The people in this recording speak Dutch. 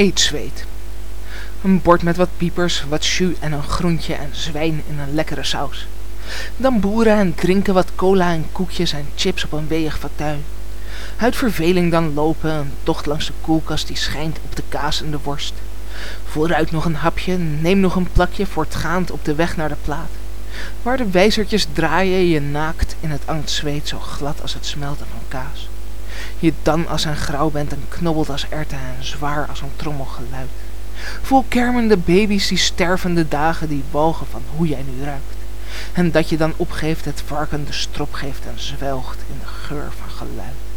Eetzweet. Een bord met wat piepers, wat jus en een groentje en zwijn in een lekkere saus. Dan boeren en drinken wat cola en koekjes en chips op een weeg fatuin. Uit verveling dan lopen, een tocht langs de koelkast die schijnt op de kaas en de worst. Vooruit nog een hapje, neem nog een plakje voortgaand op de weg naar de plaat. Waar de wijzertjes draaien je naakt in het zweet zo glad als het smelten van kaas. Je dan als een grauw bent en knobbelt als erten en zwaar als een trommelgeluid. Vol kermende baby's die stervende dagen die walgen van hoe jij nu ruikt. En dat je dan opgeeft het varken de strop geeft en zwelgt in de geur van geluid.